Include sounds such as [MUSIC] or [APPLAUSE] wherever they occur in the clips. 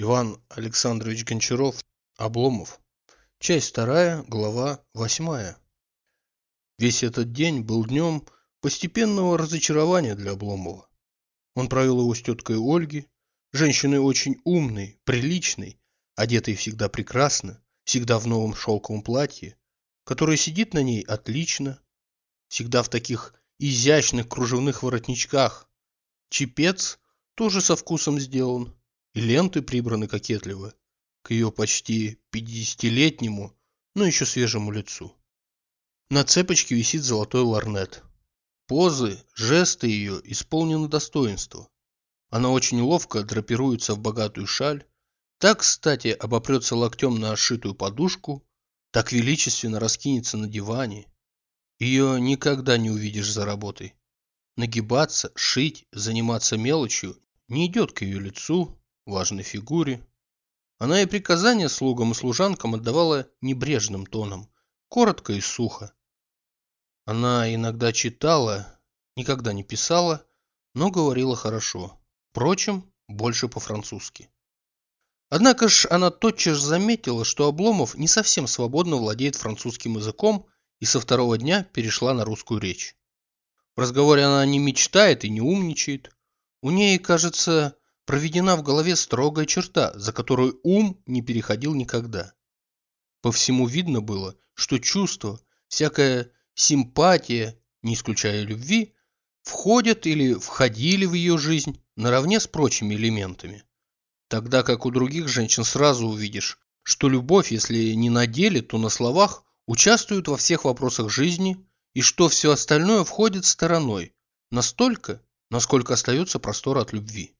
Иван Александрович Гончаров. Обломов. Часть вторая, глава восьмая. Весь этот день был днем постепенного разочарования для Обломова. Он провел его с теткой Ольги, женщиной очень умной, приличной, одетой всегда прекрасно, всегда в новом шелковом платье, которая сидит на ней отлично, всегда в таких изящных кружевных воротничках. Чепец тоже со вкусом сделан, ленты прибраны кокетливо к ее почти пятидесятилетнему, но еще свежему лицу. На цепочке висит золотой ларнет. Позы, жесты ее исполнены достоинства. Она очень ловко драпируется в богатую шаль, так, кстати, обопрется локтем на ошитую подушку, так величественно раскинется на диване. Ее никогда не увидишь за работой. Нагибаться, шить, заниматься мелочью не идет к ее лицу, важной фигуре. Она и приказания слугам и служанкам отдавала небрежным тоном, коротко и сухо. Она иногда читала, никогда не писала, но говорила хорошо. Впрочем, больше по-французски. Однако ж она тотчас заметила, что Обломов не совсем свободно владеет французским языком и со второго дня перешла на русскую речь. В разговоре она не мечтает и не умничает. У ней, кажется, проведена в голове строгая черта, за которую ум не переходил никогда. По всему видно было, что чувство, всякая симпатия, не исключая любви, входят или входили в ее жизнь наравне с прочими элементами. Тогда как у других женщин сразу увидишь, что любовь, если не на деле, то на словах, участвует во всех вопросах жизни и что все остальное входит стороной, настолько, насколько остается простор от любви.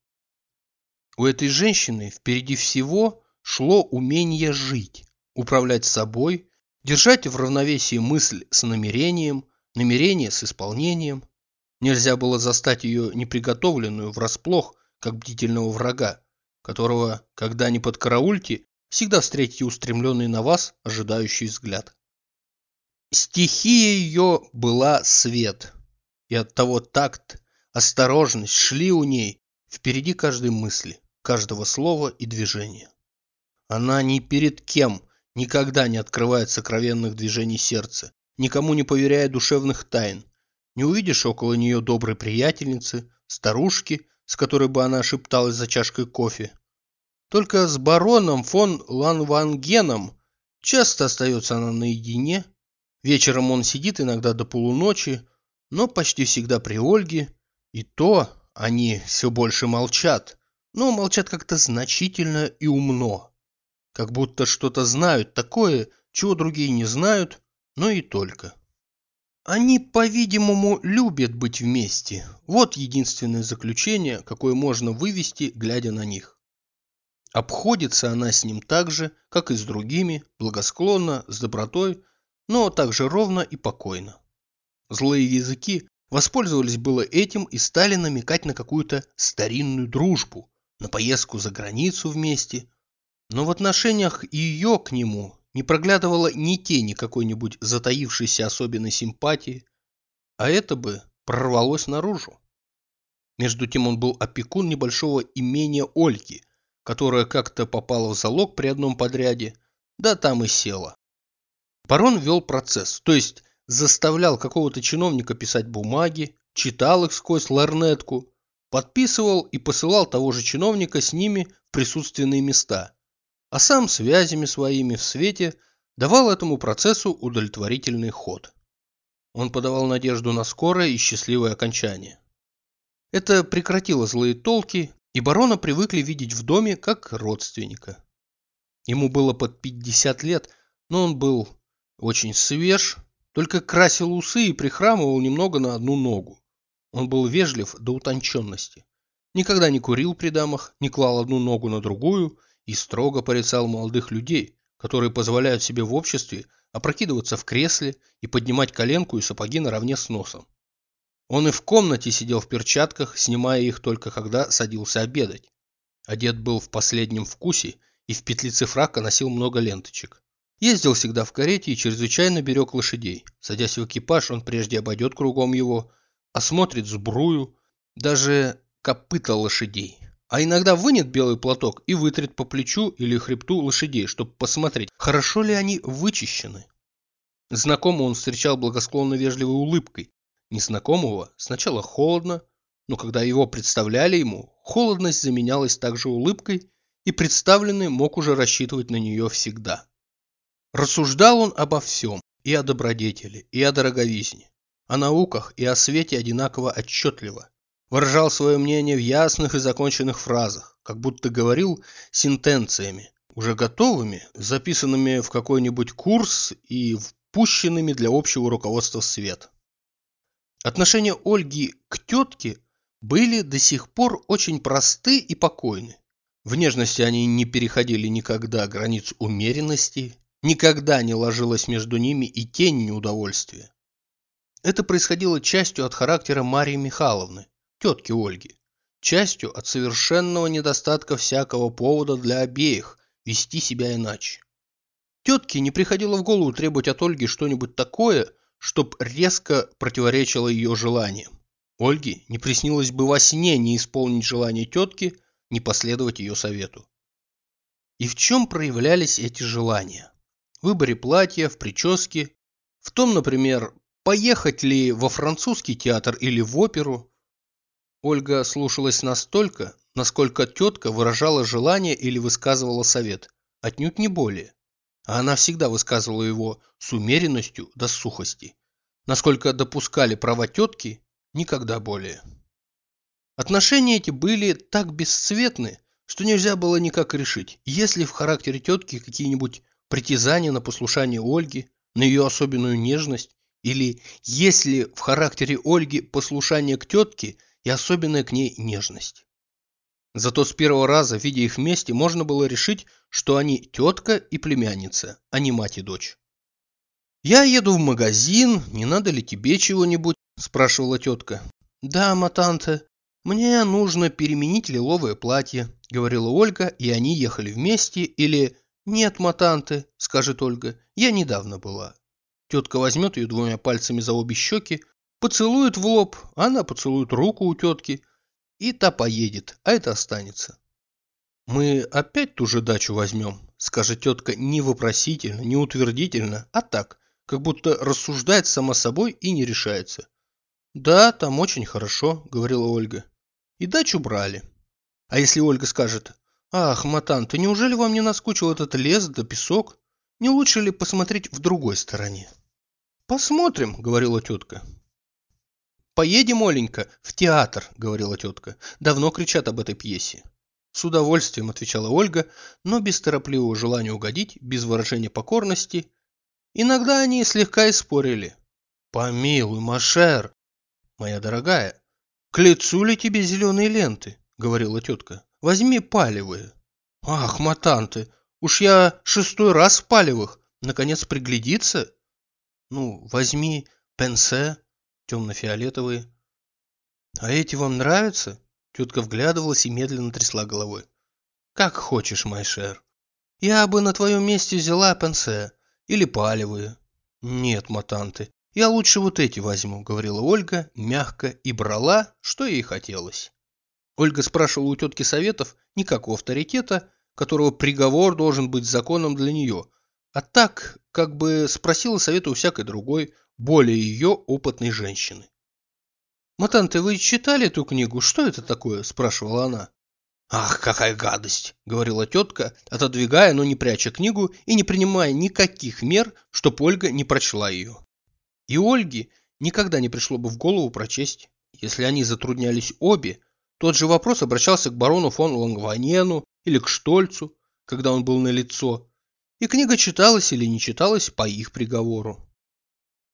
У этой женщины впереди всего шло умение жить, управлять собой, держать в равновесии мысль с намерением, намерение с исполнением. Нельзя было застать ее неприготовленную врасплох, как бдительного врага, которого, когда не под караульте, всегда встретите устремленный на вас ожидающий взгляд. Стихия ее была свет, и оттого такт, осторожность шли у ней впереди каждой мысли каждого слова и движения. Она ни перед кем никогда не открывает сокровенных движений сердца, никому не поверяя душевных тайн. Не увидишь около нее доброй приятельницы, старушки, с которой бы она шепталась за чашкой кофе. Только с бароном фон Ланвангеном часто остается она наедине. Вечером он сидит иногда до полуночи, но почти всегда при Ольге, и то они все больше молчат, но молчат как-то значительно и умно. Как будто что-то знают такое, чего другие не знают, но и только. Они, по-видимому, любят быть вместе. Вот единственное заключение, какое можно вывести, глядя на них. Обходится она с ним так же, как и с другими, благосклонно, с добротой, но также ровно и покойно. Злые языки воспользовались было этим и стали намекать на какую-то старинную дружбу, на поездку за границу вместе, но в отношениях ее к нему не проглядывало ни тени какой-нибудь затаившейся особенной симпатии, а это бы прорвалось наружу. Между тем он был опекун небольшого имения Ольги, которая как-то попала в залог при одном подряде, да там и села. Барон вел процесс, то есть заставлял какого-то чиновника писать бумаги, читал их сквозь ларнетку, подписывал и посылал того же чиновника с ними в присутственные места, а сам связями своими в свете давал этому процессу удовлетворительный ход. Он подавал надежду на скорое и счастливое окончание. Это прекратило злые толки, и барона привыкли видеть в доме как родственника. Ему было под 50 лет, но он был очень свеж, только красил усы и прихрамывал немного на одну ногу. Он был вежлив до утонченности. Никогда не курил при дамах, не клал одну ногу на другую и строго порицал молодых людей, которые позволяют себе в обществе опрокидываться в кресле и поднимать коленку и сапоги наравне с носом. Он и в комнате сидел в перчатках, снимая их только когда садился обедать. Одет был в последнем вкусе и в петлице фрака носил много ленточек. Ездил всегда в карете и чрезвычайно берег лошадей. Садясь в экипаж, он прежде обойдет кругом его, осмотрит сбрую, даже копыта лошадей. а иногда вынет белый платок и вытрет по плечу или хребту лошадей, чтобы посмотреть, хорошо ли они вычищены. Знакомого он встречал благосклонно вежливой улыбкой, незнакомого сначала холодно, но когда его представляли ему, холодность заменялась также улыбкой, и представленный мог уже рассчитывать на нее всегда. Рассуждал он обо всем, и о добродетели, и о дороговизне, о науках и о свете одинаково отчетливо. Выражал свое мнение в ясных и законченных фразах, как будто говорил сентенциями, уже готовыми, записанными в какой-нибудь курс и впущенными для общего руководства свет. Отношения Ольги к тетке были до сих пор очень просты и покойны. В нежности они не переходили никогда границ умеренности, никогда не ложилась между ними и тень неудовольствия. Это происходило частью от характера Марии Михайловны, тетки Ольги, частью от совершенного недостатка всякого повода для обеих вести себя иначе. Тетке не приходило в голову требовать от Ольги что-нибудь такое, чтоб резко противоречило ее желаниям. Ольге не приснилось бы во сне не исполнить желание тетки, не последовать ее совету. И в чем проявлялись эти желания? В выборе платья, в прическе, в том, например, поехать ли во французский театр или в оперу. Ольга слушалась настолько, насколько тетка выражала желание или высказывала совет, отнюдь не более. А она всегда высказывала его с умеренностью до сухости. Насколько допускали права тетки, Никогда более. Отношения эти были так бесцветны, что нельзя было никак решить, есть ли в характере тетки какие-нибудь притязания на послушание Ольги, на ее особенную нежность, или есть ли в характере Ольги послушание к тетке и особенная к ней нежность. Зато с первого раза, видя их вместе, можно было решить, что они тетка и племянница, а не мать и дочь. «Я еду в магазин, не надо ли тебе чего-нибудь?» спрашивала тетка. Да, матанте, мне нужно переменить лиловое платье, говорила Ольга, и они ехали вместе, или нет, матанте, скажет Ольга, я недавно была. Тетка возьмет ее двумя пальцами за обе щеки, поцелует в лоб, она поцелует руку у тетки, и та поедет, а это останется. Мы опять ту же дачу возьмем, скажет тетка не вопросительно, не утвердительно, а так, как будто рассуждает сама собой и не решается. «Да, там очень хорошо», — говорила Ольга. «И дачу брали». А если Ольга скажет, «Ах, Матан, ты неужели вам не наскучил этот лес да песок? Не лучше ли посмотреть в другой стороне?» «Посмотрим», — говорила тетка. «Поедем, Оленька, в театр», — говорила тетка. «Давно кричат об этой пьесе». С удовольствием отвечала Ольга, но без торопливого желания угодить, без выражения покорности. Иногда они слегка и спорили. «Помилуй, Машер, моя дорогая, к лицу ли тебе зеленые ленты? Говорила тетка. Возьми палевые. Ах, матанты, уж я шестой раз в палевых. Наконец приглядится? Ну, возьми пенсе, темно-фиолетовые. А эти вам нравятся? Тетка вглядывалась и медленно трясла головой. Как хочешь, Майшер. Я бы на твоем месте взяла пенсе или палевые. Нет, матанты, «Я лучше вот эти возьму», — говорила Ольга, мягко, и брала, что ей хотелось. Ольга спрашивала у тетки советов никакого авторитета, которого приговор должен быть законом для нее, а так, как бы спросила совета у всякой другой, более ее опытной женщины. «Матанте, вы читали эту книгу? Что это такое?» – спрашивала она. «Ах, какая гадость!» – говорила тетка, отодвигая, но не пряча книгу и не принимая никаких мер, чтоб Ольга не прочла ее. И Ольге никогда не пришло бы в голову прочесть. Если они затруднялись обе, тот же вопрос обращался к барону фон Лангванену или к Штольцу, когда он был на лицо, и книга читалась или не читалась по их приговору.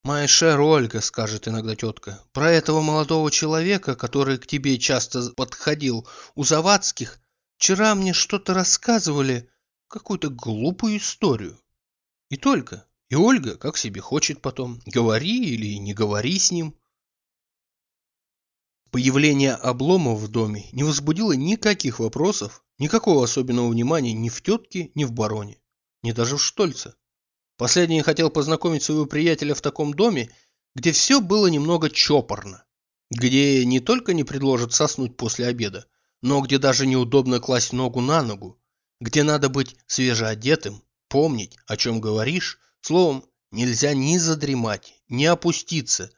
«Майшер Ольга», — скажет иногда тетка, — «про этого молодого человека, который к тебе часто подходил у Завадских, вчера мне что-то рассказывали, какую-то глупую историю. И только, и Ольга, как себе хочет потом, говори или не говори с ним. Появление обломов в доме не возбудило никаких вопросов, никакого особенного внимания ни в тетке, ни в бароне, ни даже в Штольце. Последний хотел познакомить своего приятеля в таком доме, где все было немного чопорно, где не только не предложат соснуть после обеда, но где даже неудобно класть ногу на ногу, где надо быть свежеодетым, помнить, о чем говоришь, словом, нельзя ни задремать, ни опуститься,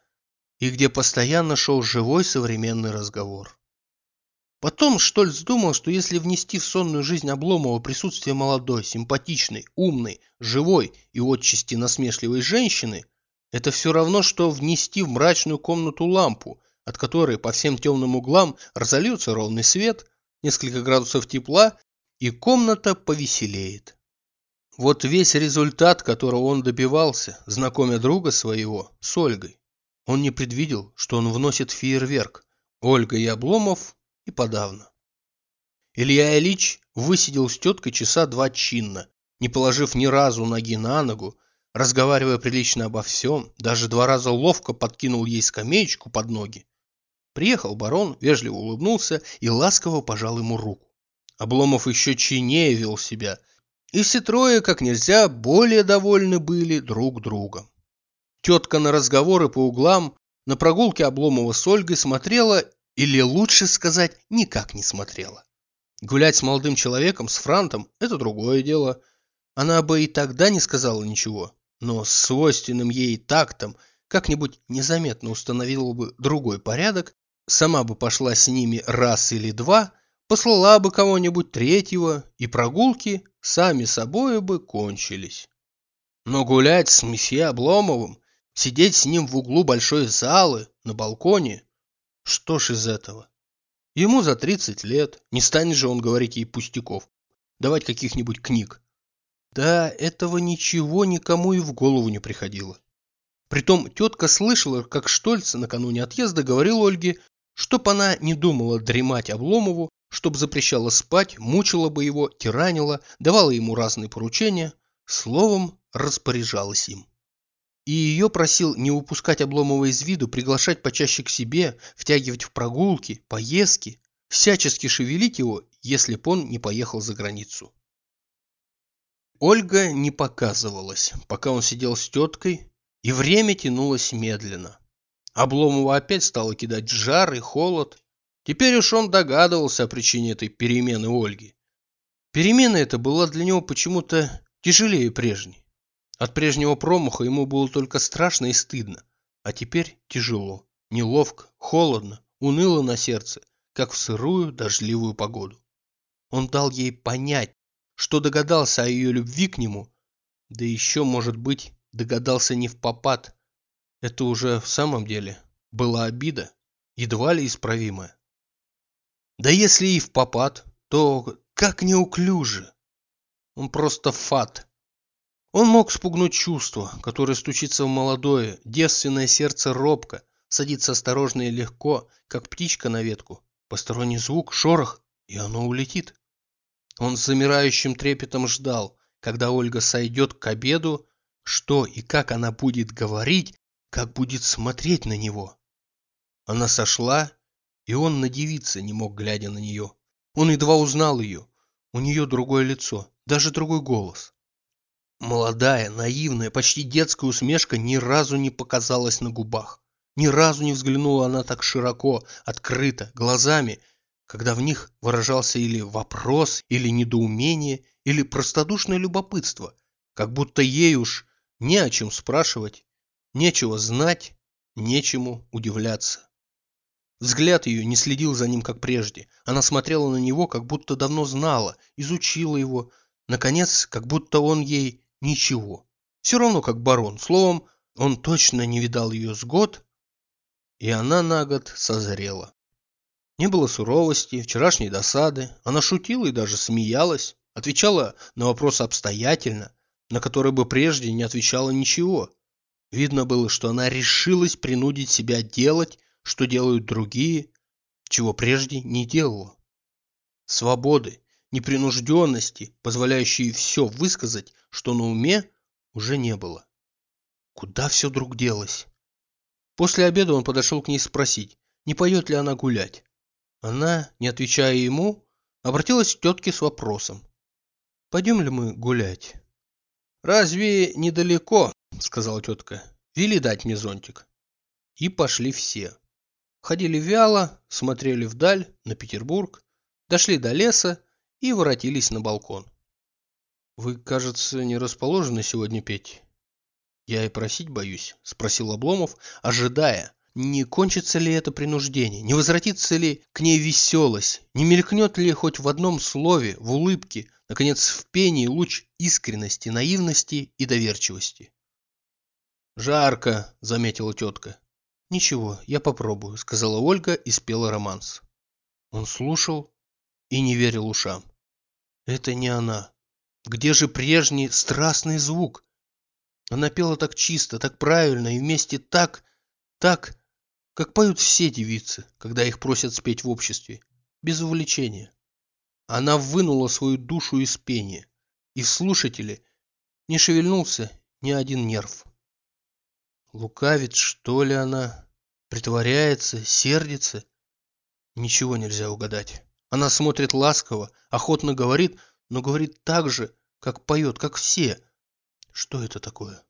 и где постоянно шел живой современный разговор. Потом Штольц думал, что если внести в сонную жизнь Обломова присутствие молодой, симпатичной, умной, живой и отчасти насмешливой женщины, это все равно, что внести в мрачную комнату лампу, от которой по всем темным углам разольется ровный свет, несколько градусов тепла, и комната повеселеет. Вот весь результат, которого он добивался, знакомя друга своего с Ольгой. Он не предвидел, что он вносит фейерверк. Ольга и Обломов и подавно. Илья Ильич высидел с теткой часа два чинно, не положив ни разу ноги на ногу, разговаривая прилично обо всем, даже два раза ловко подкинул ей скамеечку под ноги. Приехал барон, вежливо улыбнулся и ласково пожал ему руку. Обломов еще чиннее вел себя, и все трое, как нельзя, более довольны были друг другом. Тетка на разговоры по углам, на прогулке Обломова с Ольгой смотрела, или лучше сказать, никак не смотрела. Гулять с молодым человеком, с Франтом, это другое дело. Она бы и тогда не сказала ничего, но с свойственным ей тактом как-нибудь незаметно установила бы другой порядок, сама бы пошла с ними раз или два, послала бы кого-нибудь третьего, и прогулки сами собой бы кончились. Но гулять с месье Обломовым, сидеть с ним в углу большой залы, на балконе, что ж из этого? Ему за 30 лет, не станет же он говорить ей пустяков, давать каких-нибудь книг. Да, этого ничего никому и в голову не приходило. Притом тетка слышала, как Штольц накануне отъезда говорил Ольге, чтоб она не думала дремать Обломову, чтоб запрещала спать, мучила бы его, тиранила, давала ему разные поручения, словом, распоряжалась им. И ее просил не упускать Обломова из виду, приглашать почаще к себе, втягивать в прогулки, поездки, всячески шевелить его, если б он не поехал за границу. Ольга не показывалась, пока он сидел с теткой, и время тянулось медленно. Обломова опять стало кидать жар и холод. Теперь уж он догадывался о причине этой перемены Ольги. Перемена эта была для него почему-то тяжелее прежней. От прежнего промаха ему было только страшно и стыдно, а теперь тяжело, неловко, холодно, уныло на сердце, как в сырую дождливую погоду. Он дал ей понять, что догадался о ее любви к нему, да еще, может быть, догадался не в попад. Это уже в самом деле была обида, едва ли исправимая. Да если и в попад, то как неуклюже. Он просто фат. Он мог спугнуть чувство, которое стучится в молодое, девственное сердце робко, садится осторожно и легко, как птичка на ветку. Посторонний звук, шорох, и оно улетит. Он с замирающим трепетом ждал, когда Ольга сойдет к обеду, что и как она будет говорить, как будет смотреть на него. Она сошла, и он надевиться не мог, глядя на нее. Он едва узнал ее. У нее другое лицо, даже другой голос. Молодая, наивная, почти детская усмешка ни разу не показалась на губах. Ни разу не взглянула она так широко, открыто, глазами, когда в них выражался или вопрос, или недоумение, или простодушное любопытство, как будто ей уж не о чем спрашивать, нечего знать, нечему удивляться. Взгляд ее не следил за ним, как прежде. Она смотрела на него, как будто давно знала, изучила его. Наконец, как будто он ей ничего. Все равно, как барон. Словом, он точно не видал ее с год, и она на год созрела. Не было суровости, вчерашней досады. Она шутила и даже смеялась, отвечала на вопросы обстоятельно, на которые бы прежде не отвечала ничего. Видно было, что она решилась принудить себя делать, что делают другие, чего прежде не делала. Свободы, непринужденности, позволяющей все высказать, что на уме, уже не было. Куда все вдруг делось? После обеда он подошел к ней спросить, не пойдет ли она гулять. Она, не отвечая ему, обратилась к тетке с вопросом. «Пойдем ли мы гулять?» «Разве недалеко?» — сказала тетка. «Вели дать мне зонтик». И пошли все. Ходили вяло, смотрели вдаль, на Петербург. дошли до леса и воротились на балкон. «Вы, кажется, не расположены сегодня петь?» «Я и просить боюсь», — спросил Обломов, ожидая, не кончится ли это принуждение, не возвратится ли к ней веселость, не мелькнет ли хоть в одном слове, в улыбке, наконец в пении луч искренности, наивности и доверчивости. «Жарко», — заметила тетка. «Ничего, я попробую», — сказала Ольга и спела романс. Он слушал и не верил ушам. «Это не она. Где же прежний страстный звук? Она пела так чисто, так правильно и вместе так, так, как поют все девицы, когда их просят спеть в обществе, без увлечения. Она вынула свою душу из пения, и в слушателе не шевельнулся ни один нерв. Лукавит, что ли, она? Притворяется, сердится? Ничего нельзя угадать. Она смотрит ласково, охотно говорит, но говорит так же, как поет, как все. Что это такое?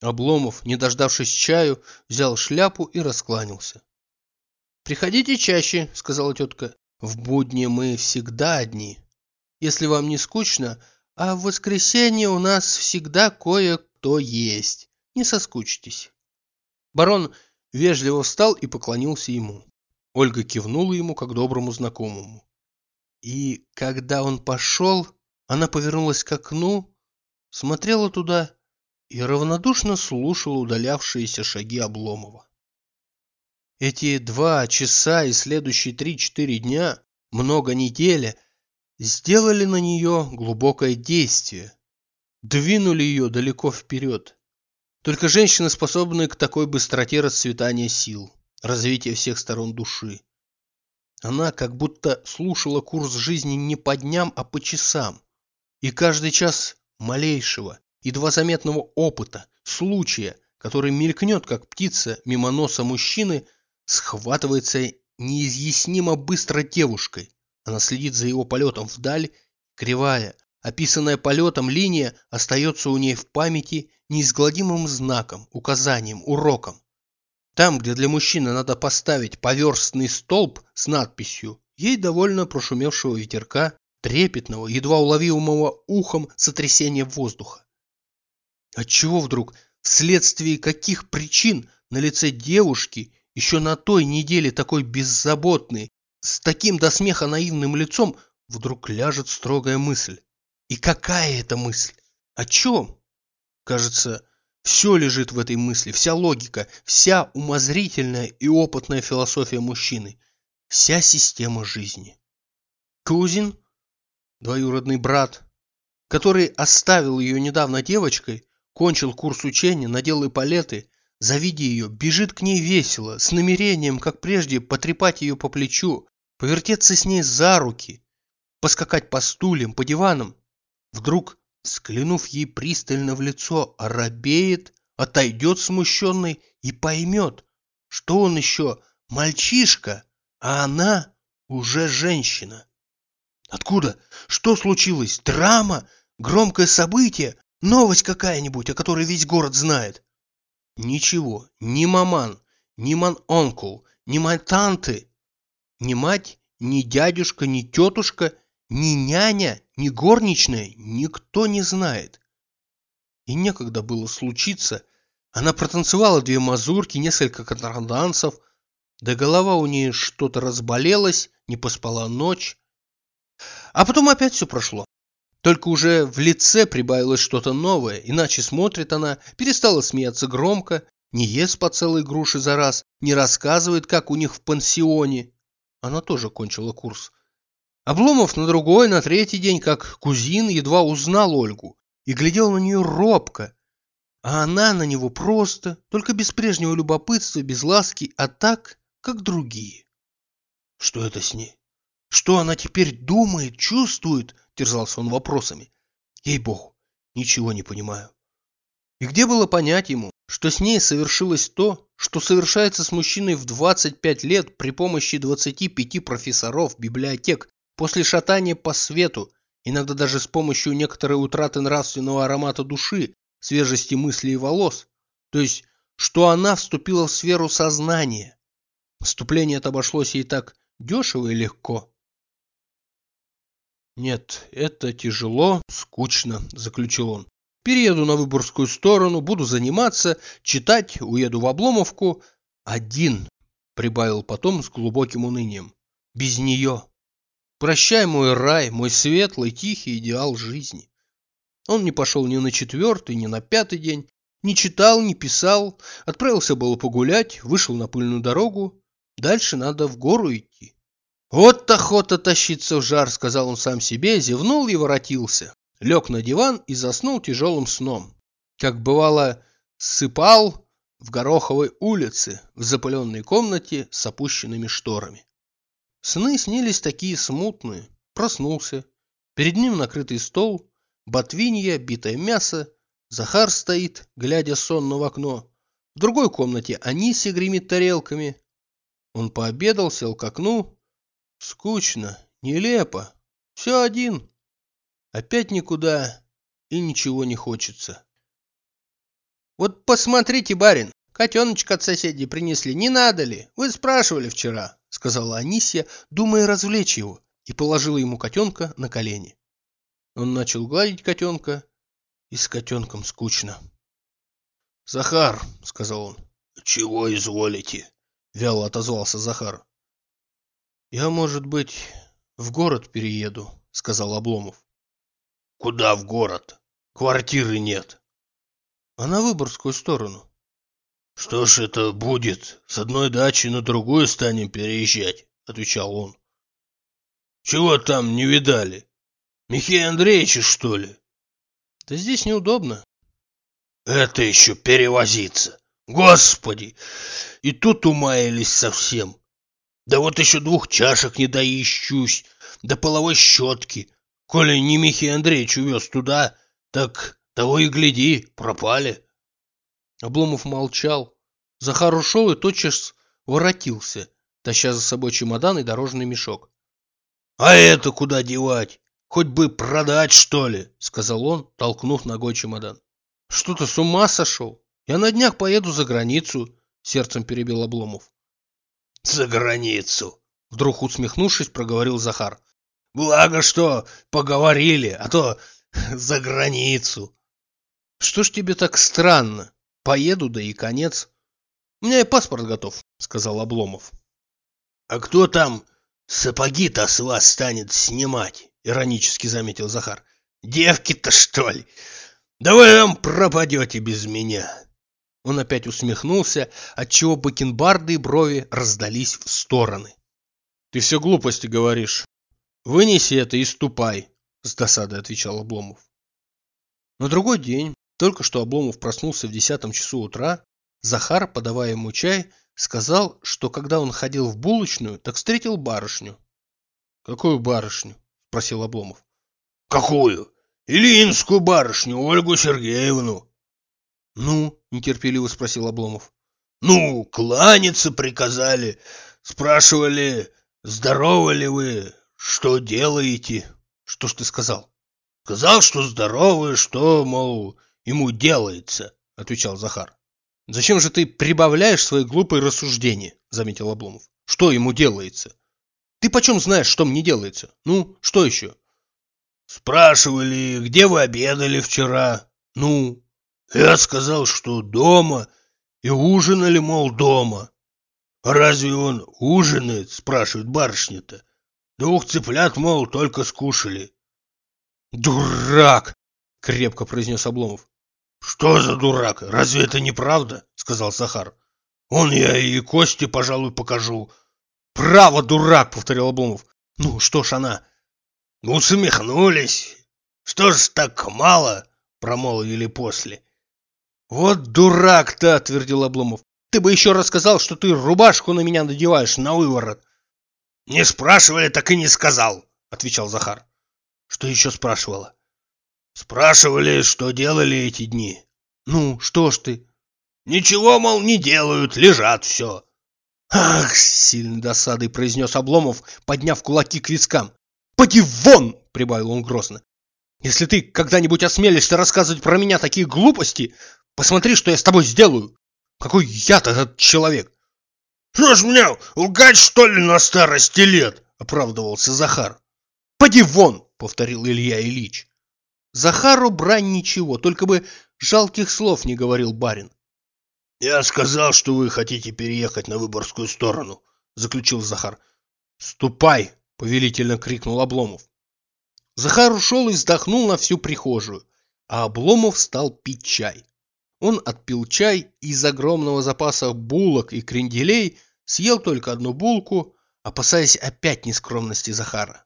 Обломов, не дождавшись чаю, взял шляпу и раскланялся. «Приходите чаще», — сказала тетка. «В будни мы всегда одни. Если вам не скучно, а в воскресенье у нас всегда кое-кто есть. Не соскучитесь». Барон вежливо встал и поклонился ему. Ольга кивнула ему, как доброму знакомому. И когда он пошел, она повернулась к окну, смотрела туда и равнодушно слушала удалявшиеся шаги Обломова. Эти два часа и следующие три-четыре дня, много недели, сделали на нее глубокое действие, двинули ее далеко вперед. Только женщины способны к такой быстроте расцветания сил, развития всех сторон души. Она как будто слушала курс жизни не по дням, а по часам, и каждый час малейшего, едва заметного опыта, случая, который мелькнет, как птица, мимо носа мужчины, схватывается неизъяснимо быстро девушкой. Она следит за его полетом вдаль, кривая, описанная полетом линия остается у ней в памяти неизгладимым знаком, указанием, уроком. Там, где для мужчины надо поставить поверстный столб с надписью, ей довольно прошумевшего ветерка, трепетного, едва уловимого ухом сотрясения воздуха. Отчего вдруг, вследствие каких причин на лице девушки, еще на той неделе такой беззаботной, с таким до смеха наивным лицом, вдруг ляжет строгая мысль? И какая это мысль? О чем? Кажется, все лежит в этой мысли, вся логика, вся умозрительная и опытная философия мужчины, вся система жизни. Кузин, двоюродный брат, который оставил ее недавно девочкой, Кончил курс учения, надел эполеты, завидя ее, бежит к ней весело, с намерением, как прежде, потрепать ее по плечу, повертеться с ней за руки, поскакать по стульям, по диванам. Вдруг, взглянув ей пристально в лицо, оробеет, отойдет смущенный и поймет, что он еще мальчишка, а она уже женщина. Откуда? Что случилось? Драма? Громкое событие? Новость какая-нибудь, о которой весь город знает. Ничего, ни маман, ни ман-онкл, ни мать-танты, ни мать, ни дядюшка, ни тетушка, ни няня, ни горничная, никто не знает. И некогда было случиться, она протанцевала две мазурки, несколько контрдансов, да голова у нее что-то разболелась, не поспала ночь. А потом опять все прошло. Только уже в лице прибавилось что-то новое, иначе смотрит она, перестала смеяться громко, не ест по целой груши за раз, не рассказывает, как у них в пансионе. Она тоже кончила курс. Обломов на другой, на третий день, как кузин, едва узнал Ольгу и глядел на нее робко. А она на него просто, только без прежнего любопытства, без ласки, а так, как другие. Что это с ней? Что она теперь думает, чувствует? терзался он вопросами. Ей-богу, ничего не понимаю. И где было понять ему, что с ней совершилось то, что совершается с мужчиной в 25 лет при помощи 25 профессоров, библиотек, после шатания по свету, иногда даже с помощью некоторой утраты нравственного аромата души, свежести мыслей и волос, то есть, что она вступила в сферу сознания. Вступление это обошлось ей так дешево и легко. Нет, это тяжело, скучно, заключил он. Перееду на Выборгскую сторону, буду заниматься, читать, уеду в Обломовку. Один, прибавил потом с глубоким унынием. Без нее. Прощай мой рай, мой светлый, тихий идеал жизни. Он не пошел ни на четвертый, ни на пятый день, не читал, не писал, отправился было погулять, вышел на пыльную дорогу. Дальше надо в гору идти. Вот охота тащиться в жар, сказал он сам себе, зевнул и воротился. Лег на диван и заснул тяжелым сном. Как бывало, сыпал в Гороховой улице, в запыленной комнате с опущенными шторами. Сны снились такие смутные. Проснулся. Перед ним накрытый стол, ботвинья, битое мясо, Захар стоит, глядя сонно в окно. В другой комнате Анисия гремит тарелками. Он пообедал, сел к окну. Скучно, нелепо. Все один. Опять никуда и ничего не хочется. Вот посмотрите, барин, котеночка от соседей принесли, не надо ли? Вы спрашивали вчера, сказала Анисия, думая развлечь его, и положила ему котенка на колени. Он начал гладить котенка, и с котенком скучно. «Захар», — сказал он. «Чего изволите?» — вяло отозвался Захар. «Я, может быть, в город перееду», — сказал Обломов. «Куда в город? Квартиры нет». «А на Выборгскую сторону». «Что ж это будет? С одной дачи на другую станем переезжать», — отвечал он. «Чего там не видали? Михея Андреевича, что ли?» Да здесь неудобно. Это еще перевозиться. Господи! И тут умаялись совсем. Да вот еще двух чашек не доищусь, да половой щетки. Коли не Михей Андреевич увез туда, так того и гляди, пропали. Обломов молчал. Захар ушел и тотчас воротился, таща за собой чемодан и дорожный мешок. — А это куда девать? Хоть бы продать, что ли, сказал он, толкнув ногой чемодан. Что ты с ума сошел? Я на днях поеду за границу, сердцем перебил Обломов. За границу, вдруг усмехнувшись, проговорил Захар. Благо, что поговорили, а то [LAUGHS] за границу. Что ж тебе так странно? Поеду, да и конец. У меня и паспорт готов, сказал Обломов. А кто там сапоги-то с вас станет снимать? — иронически заметил Захар. «Девки-то, что ли? Да вы там пропадете без меня!» Он опять усмехнулся, отчего бакенбарды и брови раздались в стороны. «Ты все глупости говоришь. Вынеси это и ступай», — с досадой отвечал Обломов. На другой день, только что Обломов проснулся в десятом часу утра, Захар, подавая ему чай, сказал, что когда он ходил в булочную, так встретил барышню. «Какую барышню?» спросил Обломов. Какую? Ильинскую барышню, Ольгу Сергеевну. Ну, нетерпеливо спросил Обломов. Ну, кланяться приказали. Спрашивали, здоровы ли вы, что делаете? Что ж ты сказал? Сказал, что здоровы, что, мол, ему делается, отвечал Захар. Зачем же ты прибавляешь свои глупые рассуждения, заметил Обломов. Что ему делается? Ты почем знаешь, что мне делается? Ну, что еще? Спрашивали, где вы обедали вчера? Ну, я сказал, что дома, и ужинали, мол, дома. Разве он ужинает, спрашивает барышня-то. Двух цыплят, мол, только скушали. Дурак! Крепко произнес Обломов. Что за дурак? Разве это не правда? Сказал Сахар. Он я и кости, пожалуй, покажу. «Право, дурак!» — повторил Обломов. «Ну, что ж она?» «Ну, усмехнулись. Что ж так мало?» — промолвили после. «Вот дурак-то!» — отвердил Обломов. «Ты бы еще рассказал, что ты рубашку на меня надеваешь на выворот!» «Не спрашивали, так и не сказал!» — отвечал Захар. «Что еще спрашивала?» «Спрашивали, что делали эти дни». «Ну, что ж ты?» «Ничего, мол, не делают, лежат все. «Ах!» — сильной досадой произнес Обломов, подняв кулаки к вискам. «Поди вон!» — прибавил он грозно. «Если ты когда-нибудь осмелишься рассказывать про меня такие глупости, посмотри, что я с тобой сделаю! Какой я-то этот человек!» «Что ж мне, лгать, что ли, на старости лет?» — оправдывался Захар. «Поди вон!» — повторил Илья Ильич. Захару брань ничего, только бы жалких слов не говорил барин. Я сказал, что вы хотите переехать на Выборгскую сторону, заключил Захар. Ступай, повелительно крикнул Обломов. Захар ушел и вздохнул на всю прихожую, а Обломов стал пить чай. Он отпил чай и из огромного запаса булок и кренделей съел только одну булку, опасаясь опять нескромности Захара.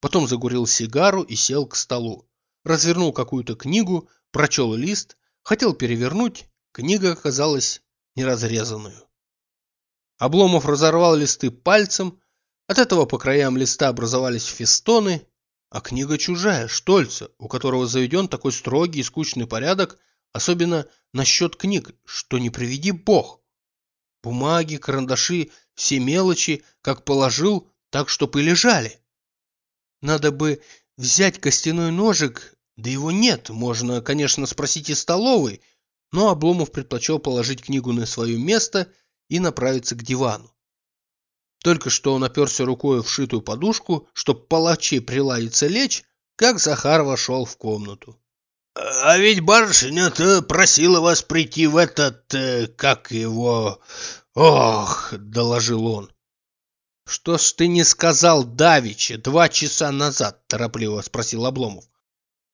Потом загурил сигару и сел к столу. Развернул какую-то книгу, прочел лист, хотел перевернуть, книга оказалась неразрезанную. Обломов разорвал листы пальцем, от этого по краям листа образовались фестоны, а книга чужая, Штольца, у которого заведен такой строгий и скучный порядок, особенно насчет книг, что не приведи бог. Бумаги, карандаши, все мелочи, как положил, так, чтоб и лежали. Надо бы взять костяной ножик, да его нет, можно, конечно, спросить из столовой, но Обломов предпочел положить книгу на свое место и направиться к дивану. Только что он оперся рукой в шитую подушку, чтоб половче приладиться лечь, как Захар вошел в комнату. «А ведь барышня-то просила вас прийти в этот... Э, как его... Ох!» — доложил он. «Что ж ты не сказал Давича два часа назад?» — торопливо спросил Обломов.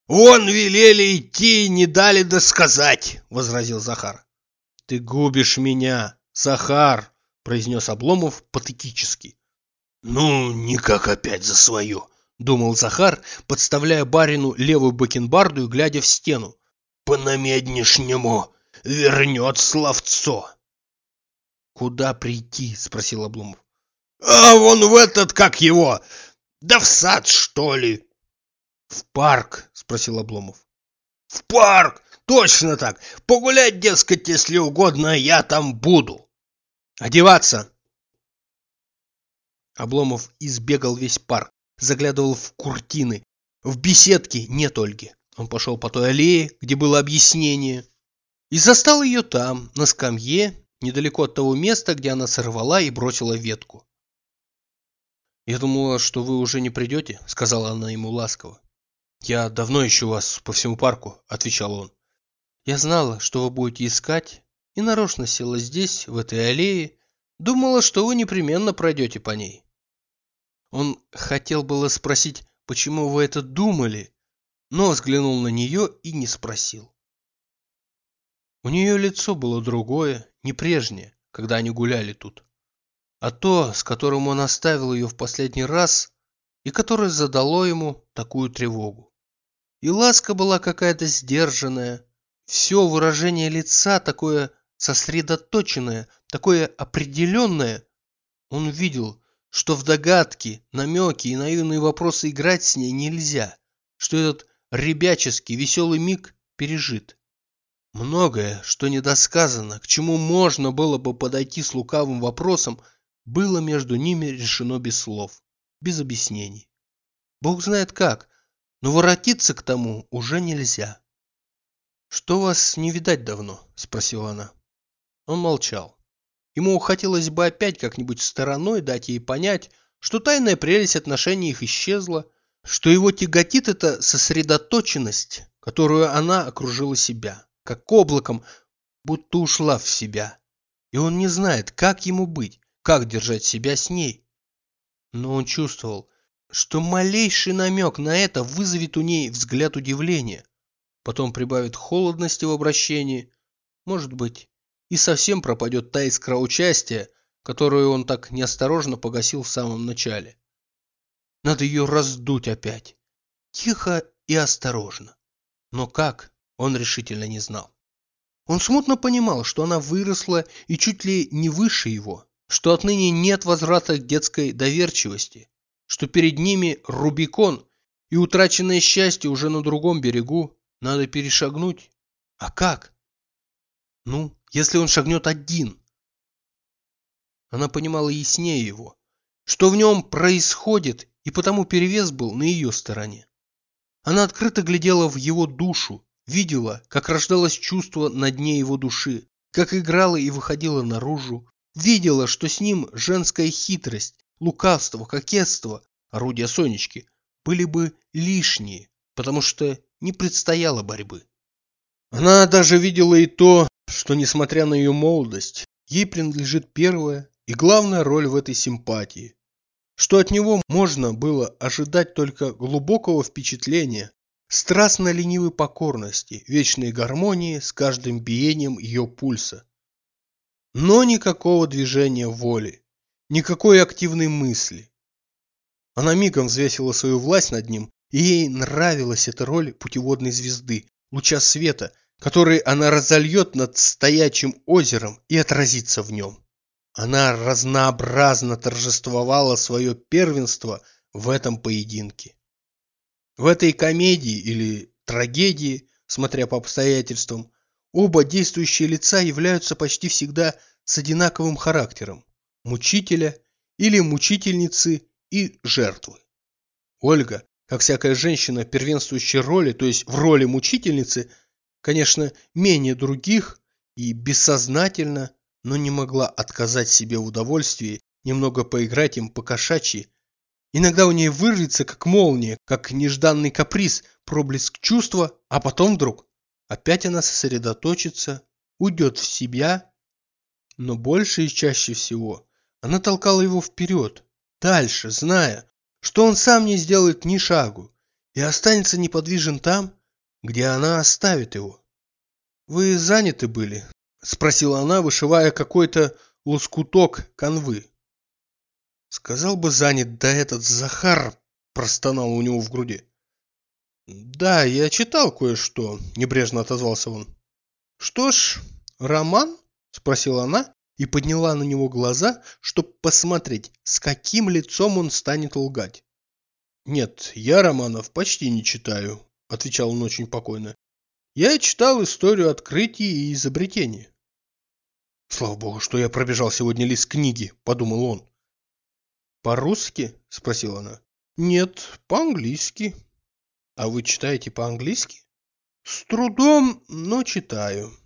«Вон велели идти и не дали досказать!» — возразил Захар. «Ты губишь меня, Захар!» — произнес Обломов патетически. «Ну, никак опять за свое!» — думал Захар, подставляя барину левую бакенбарду и глядя в стену. «По намеднешнему вернет словцо!» «Куда прийти?» — спросил Обломов. «А вон в этот, как его! Да в сад, что ли!» «В парк?» — спросил Обломов. «В парк! Точно так! Погулять, дескать, если угодно, я там буду!» Одеваться!» Обломов избегал весь парк, заглядывал в куртины, в беседки нет Ольги. Он пошел по той аллее, где было объяснение, и застал ее там, на скамье, недалеко от того места, где она сорвала и бросила ветку. «Я думала, что вы уже не придете», — сказала она ему ласково. «Я давно ищу вас по всему парку», — отвечал он. «Я знала, что вы будете искать, и нарочно села здесь, в этой аллее, думала, что вы непременно пройдете по ней. Он хотел было спросить, почему вы это думали, но взглянул на нее и не спросил. У нее лицо было другое, не прежнее, когда они гуляли тут, а то, с которым он оставил ее в последний раз и которое задало ему такую тревогу. И ласка была какая-то сдержанная, все выражение лица такое сосредоточенное, такое определенное, он видел, что в догадки, намеки и наивные вопросы играть с ней нельзя, что этот ребяческий веселый миг пережит. Многое, что недосказано, к чему можно было бы подойти с лукавым вопросом, было между ними решено без слов, без объяснений. Бог знает как, но воротиться к тому уже нельзя. «Что вас не видать давно?» – спросила она. Он молчал. Ему хотелось бы опять как-нибудь стороной дать ей понять, что тайная прелесть отношений их исчезла, что его тяготит эта сосредоточенность, которую она окружила себя, как облаком, будто ушла в себя. И он не знает, как ему быть, как держать себя с ней. Но он чувствовал, что малейший намек на это вызовет у ней взгляд удивления, потом прибавит холодности в обращении, может быть, и совсем пропадет та искра участия, которую он так неосторожно погасил в самом начале. Надо ее раздуть опять. Тихо и осторожно. Но как, он решительно не знал. Он смутно понимал, что она выросла и чуть ли не выше его, что отныне нет возврата к детской доверчивости, что перед ними Рубикон и утраченное счастье уже на другом берегу, надо перешагнуть. А как? Ну, если он шагнет один? Она понимала яснее его, что в нем происходит, и потому перевес был на ее стороне. Она открыто глядела в его душу, видела, как рождалось чувство на дне его души, как играло и выходило наружу, видела, что с ним женская хитрость, лукавство, кокетство, орудие Сонечки, были бы лишние, потому что не предстояло борьбы. Она даже видела и то, что, несмотря на ее молодость, ей принадлежит первая и главная роль в этой симпатии, что от него можно было ожидать только глубокого впечатления, страстно-ленивой покорности, вечной гармонии с каждым биением ее пульса. Но никакого движения воли, никакой активной мысли. Она мигом взвесила свою власть над ним, и ей нравилась эта роль путеводной звезды, луча света, который она разольет над стоячим озером и отразится в нем. Она разнообразно торжествовала свое первенство в этом поединке. В этой комедии или трагедии, смотря по обстоятельствам, оба действующие лица являются почти всегда с одинаковым характером – мучителя или мучительницы и жертвы. Ольга, как всякая женщина первенствующей роли, то есть в роли мучительницы, конечно, менее других и бессознательно но не могла отказать себе в удовольствии немного поиграть им по-кошачьи. Иногда у нее вырвется, как молния, как нежданный каприз, проблеск чувства, а потом вдруг опять она сосредоточится, уйдет в себя. Но больше и чаще всего она толкала его вперед, дальше, зная, что он сам не сделает ни шагу и останется неподвижен там, где она оставит его. «Вы заняты были?» — спросила она, вышивая какой-то лоскуток канвы. «Сказал бы занят, да этот Захар!» — простонал у него в груди. «Да, я читал кое-что», — небрежно отозвался он. «Что ж, роман?» — спросила она и подняла на него глаза, чтобы посмотреть, с каким лицом он станет лгать. «Нет, я романов почти не читаю», — отвечал он очень покойно. «Я читал историю открытий и изобретений». «Слава богу, что я пробежал сегодня лист книги», — подумал он. «По-русски?» — спросила она. «Нет, по-английски». «А вы читаете по-английски?» «С трудом, но читаю».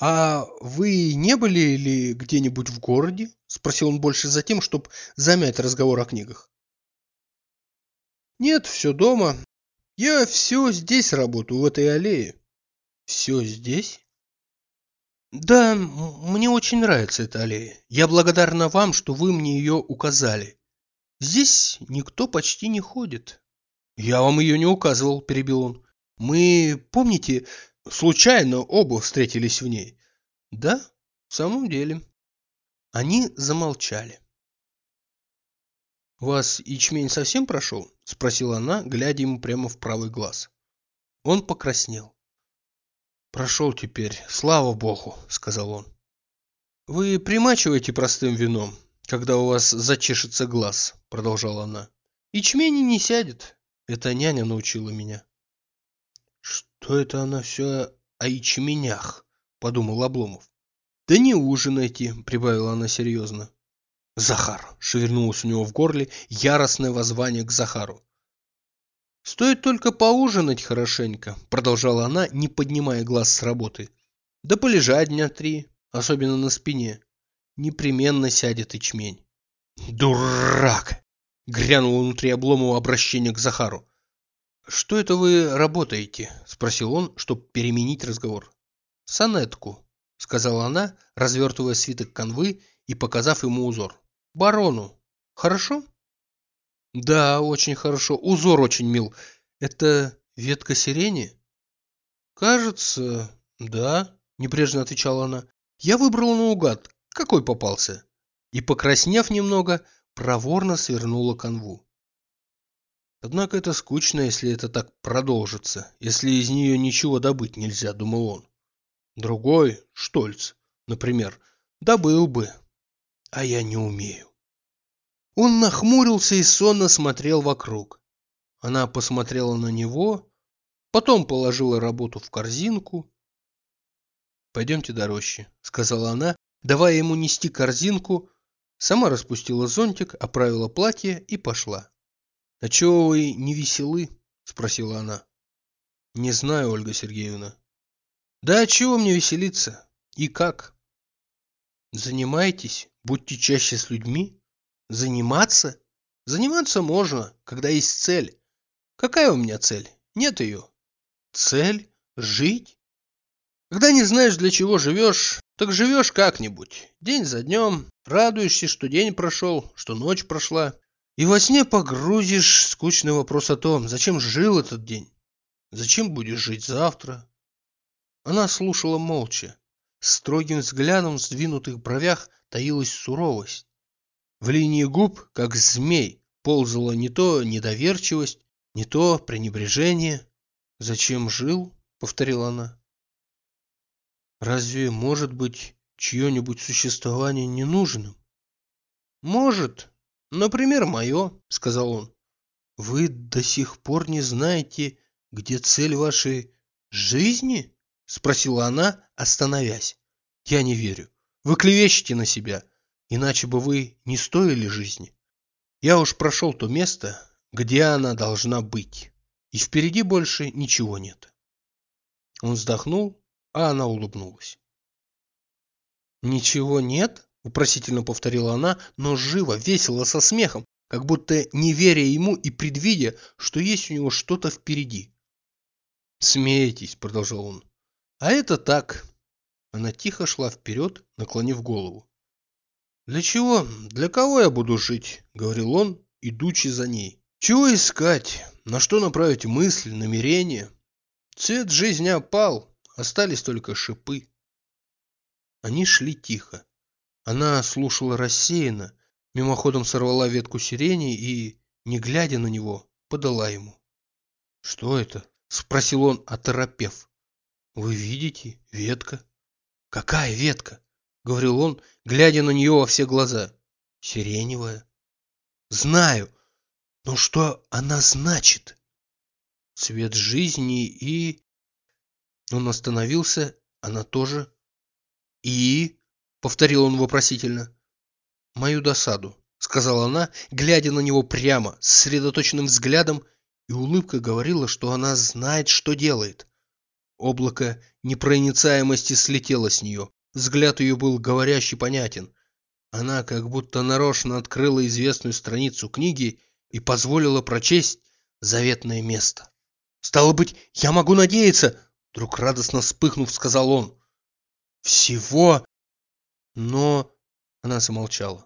«А вы не были ли где-нибудь в городе?» — спросил он больше за тем, чтобы замять разговор о книгах. «Нет, все дома. Я все здесь работаю, в этой аллее». «Все здесь?» Да, мне очень нравится эта аллея. Я благодарна вам, что вы мне ее указали. Здесь никто почти не ходит. Я вам ее не указывал, перебил он. Мы, помните, случайно оба встретились в ней. Да, в самом деле. Они замолчали. «Вас ячмень совсем прошел?» – спросила она, глядя ему прямо в правый глаз. Он покраснел. «Прошел теперь, слава богу», — сказал он. «Вы примачиваете простым вином, когда у вас зачешется глаз», — продолжала она. «Ячмени не сядет. Это няня научила меня». «Что это она все о ячменях?» — подумал Обломов. «Да не ужинайте», — прибавила она серьезно. «Захар!» — шевельнулось у него в горле яростное воззвание к Захару. «Стоит только поужинать хорошенько», — продолжала она, не поднимая глаз с работы. «Да полежать дня три, особенно на спине. Непременно сядет ячмень». «Дурак!» — грянул внутри Обломова обращение к Захару. «Что это вы работаете?» — спросил он, чтобы переменить разговор. «Сонетку», — сказала она, развертывая свиток канвы и показав ему узор. «Барону. Хорошо?» Да, очень хорошо. Узор очень мил. Это ветка сирени? Кажется, да, небрежно отвечала она. Я выбрала наугад. Какой попался? И, покраснев немного, проворно свернула канву. Однако это скучно, если это так продолжится, если из нее ничего добыть нельзя, думал он. Другой, Штольц, например, добыл бы, а я не умею. Он нахмурился и сонно смотрел вокруг. Она посмотрела на него, потом положила работу в корзинку. «Пойдемте до рощи», — сказала она, давая ему нести корзинку, сама распустила зонтик, оправила платье и пошла. «А чего вы не веселы?» — спросила она. «Не знаю, Ольга Сергеевна». «Да чего мне веселиться? И как?» «Занимайтесь, будьте чаще с людьми, Заниматься? Заниматься можно, когда есть цель. Какая у меня цель? Нет ее. Цель? Жить? Когда не знаешь, для чего живешь, так живешь как-нибудь. День за днем, радуешься, что день прошел, что ночь прошла. И во сне погрузишь скучный вопрос о том, зачем жил этот день, зачем будешь жить завтра. Она слушала молча. Строгим взглядом в сдвинутых бровях таилась суровость. В линии губ, как змей, ползала не то недоверчивость, не то пренебрежение. «Зачем жил?» — повторила она. «Разве может быть чье-нибудь существование ненужным?» «Может. Например, мое», — сказал он. «Вы до сих пор не знаете, где цель вашей жизни?» — спросила она, остановясь. «Я не верю. Вы клевещете на себя иначе бы вы не стоили жизни. Я уж прошел то место, где она должна быть, и впереди больше ничего нет. Он вздохнул, а она улыбнулась. «Ничего нет?» – вопросительно повторила она, но живо, весело, со смехом, как будто не веря ему и предвидя, что есть у него что-то впереди. «Смеетесь», – продолжал он. «А это так». Она тихо шла вперед, наклонив голову. «Для чего? Для кого я буду жить?» — говорил он, идучи за ней. «Чего искать? На что направить мысль, намерение? Цвет жизни опал, остались только шипы». Они шли тихо. Она слушала рассеянно, мимоходом сорвала ветку сирени и, не глядя на него, подала ему. «Что это?» — спросил он, оторопев. «Вы видите? Ветка». «Какая ветка?» — говорил он, глядя на нее во все глаза. «Сиреневая». «Знаю. Но что она значит?» «Цвет жизни и...» Он остановился, она тоже. «И?» — повторил он вопросительно. «Мою досаду», — сказала она, глядя на него прямо, с сосредоточенным взглядом, и улыбка говорила, что она знает, что делает. Облако непроницаемости слетело с нее. Взгляд ее был говорящий понятен. Она как будто нарочно открыла известную страницу книги и позволила прочесть заветное место. «Стало быть, я могу надеяться!» Вдруг радостно вспыхнув, сказал он. «Всего...» Но... Она замолчала.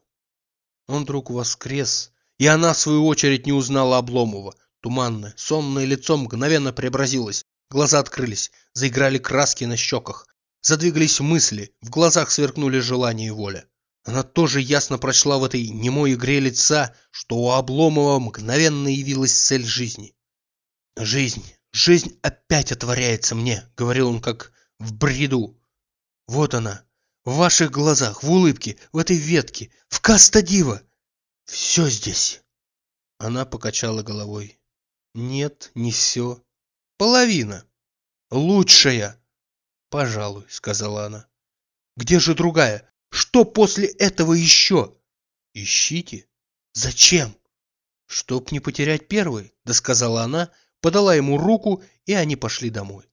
Он вдруг воскрес, и она, в свою очередь, не узнала Обломова. Туманное, сонное лицо мгновенно преобразилось. Глаза открылись, заиграли краски на щеках. Задвигались мысли, в глазах сверкнули желание и воля. Она тоже ясно прочла в этой немой игре лица, что у Обломова мгновенно явилась цель жизни. «Жизнь, жизнь опять отворяется мне», — говорил он как в бреду. «Вот она, в ваших глазах, в улыбке, в этой ветке, в Кастадива. Все здесь». Она покачала головой. «Нет, не все. Половина. Лучшая». «Пожалуй», — сказала она. «Где же другая? Что после этого еще?» «Ищите». «Зачем?» «Чтоб не потерять первый», — досказала она, подала ему руку, и они пошли домой.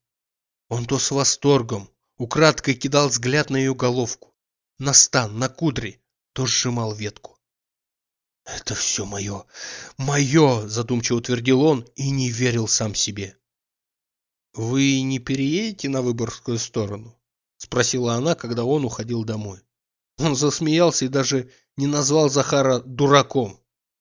Он то с восторгом, украдкой кидал взгляд на ее головку, на стан, на кудри, то сжимал ветку. «Это все мое, мое!» – задумчиво утвердил он и не верил сам себе. «Вы не переедете на Выборгскую сторону?» — спросила она, когда он уходил домой. Он засмеялся и даже не назвал Захара дураком.